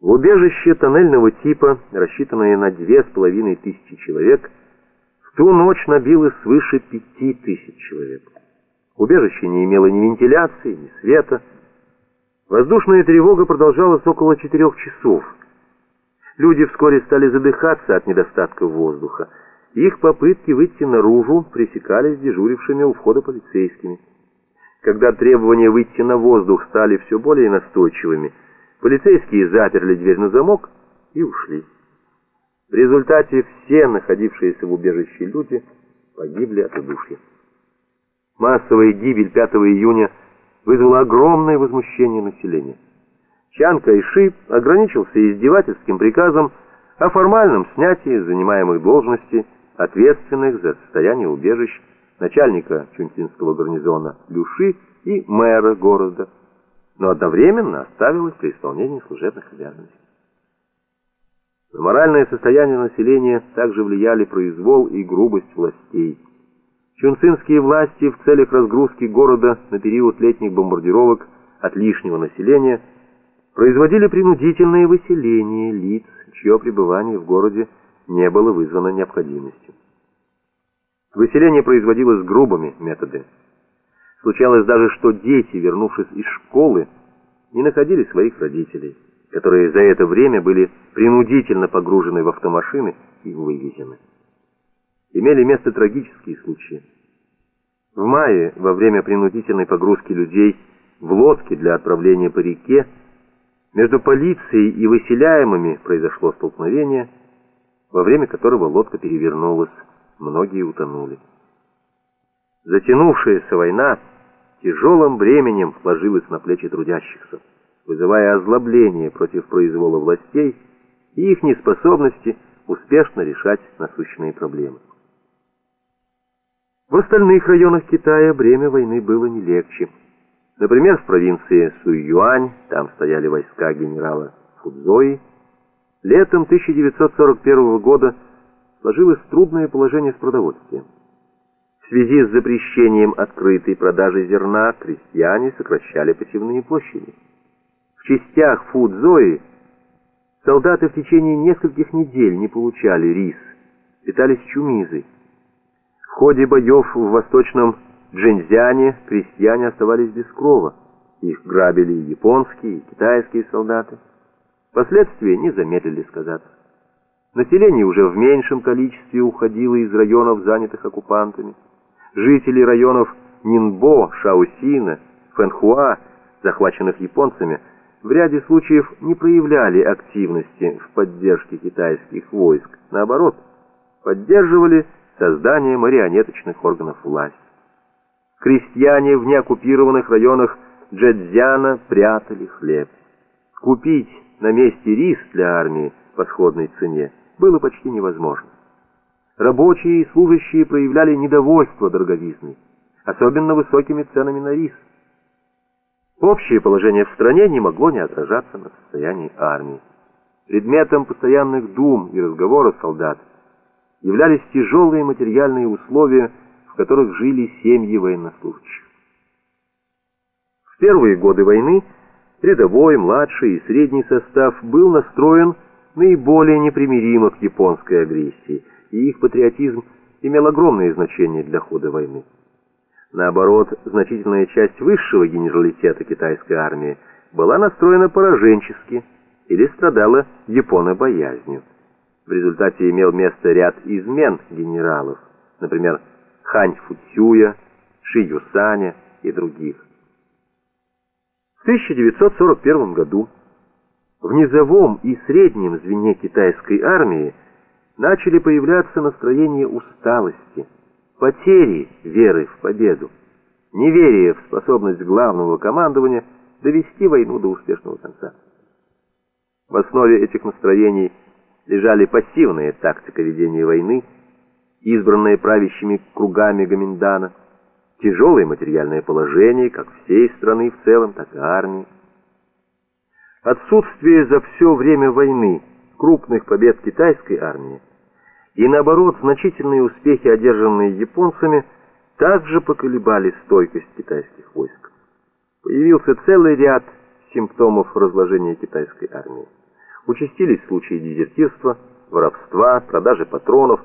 В убежище тоннельного типа, рассчитанное на две с половиной тысячи человек, в ту ночь набилось свыше пяти тысяч человек. Убежище не имело ни вентиляции, ни света. Воздушная тревога продолжалась около четырех часов. Люди вскоре стали задыхаться от недостатка воздуха. Их попытки выйти наружу пресекались дежурившими у входа полицейскими. Когда требования выйти на воздух стали все более настойчивыми, полицейские заперли дверь на замок и ушли. В результате все находившиеся в убежище люди погибли от удушья. Массовая гибель 5 июня вызвала огромное возмущение населения. Чан Кайши ограничился издевательским приказом о формальном снятии занимаемых должностей ответственных за состояние убежищ начальника Чунтинского гарнизона Люши и мэра города, но одновременно оставил их при исполнении служебных обязанностей. На моральное состояние населения также влияли произвол и грубость властей. Чунцинские власти в целях разгрузки города на период летних бомбардировок от лишнего населения производили принудительное выселение лиц, чье пребывание в городе не было вызвано необходимостью. Выселение производилось грубыми методами. Случалось даже, что дети, вернувшись из школы, не находили своих родителей, которые за это время были принудительно погружены в автомашины и вывезены. Имели место трагические случаи. В мае, во время принудительной погрузки людей в лодке для отправления по реке, между полицией и выселяемыми произошло столкновение, во время которого лодка перевернулась многие утонули. Затянувшаяся война тяжелым бременем ложилась на плечи трудящихся, вызывая озлобление против произвола властей и их неспособности успешно решать насущные проблемы. В остальных районах Китая бремя войны было не легче. Например, в провинции Суйюань, там стояли войска генерала Фудзои, летом 1941 года сложилось трудное положение с продовольствием. В связи с запрещением открытой продажи зерна крестьяне сокращали посевные площади. В частях Фудзои солдаты в течение нескольких недель не получали рис, питались чумизой. В ходе боев в восточном Джэньцзяне крестьяне оставались без крова. Их грабили и японские, и китайские солдаты. Последствия не замедлили сказаться. Население уже в меньшем количестве уходило из районов, занятых оккупантами. Жители районов Нинбо, Шаосина, Фэнхуа, захваченных японцами, в ряде случаев не проявляли активности в поддержке китайских войск. Наоборот, поддерживали создание марионеточных органов власти. Крестьяне в неоккупированных районах Джэцзяна прятали хлеб. Купить на месте рис для армии по сходной цене было почти невозможно. Рабочие и служащие проявляли недовольство дороговизной, особенно высокими ценами на рис. Общее положение в стране не могло не отражаться на состоянии армии. Предметом постоянных дум и разговоров солдат являлись тяжелые материальные условия, в которых жили семьи военнослужащих. В первые годы войны рядовой, младший и средний состав был настроен наиболее непримиримо к японской агрессии, и их патриотизм имел огромное значение для хода войны. Наоборот, значительная часть высшего генералитета китайской армии была настроена пораженчески или страдала японобоязнью. В результате имел место ряд измен генералов, например, Хань Фуцюя, Ши Юсаня и других. В 1941 году в низовом и среднем звене китайской армии начали появляться настроения усталости, потери веры в победу, неверие в способность главного командования довести войну до успешного конца. В основе этих настроений лежали пассивная тактика ведения войны, избранная правящими кругами Гаминдана, тяжелое материальное положение как всей страны в целом, так и армии, Отсутствие за все время войны крупных побед китайской армии и, наоборот, значительные успехи, одержанные японцами, также поколебали стойкость китайских войск. Появился целый ряд симптомов разложения китайской армии. Участились случаи дезертирства, воровства, продажи патронов,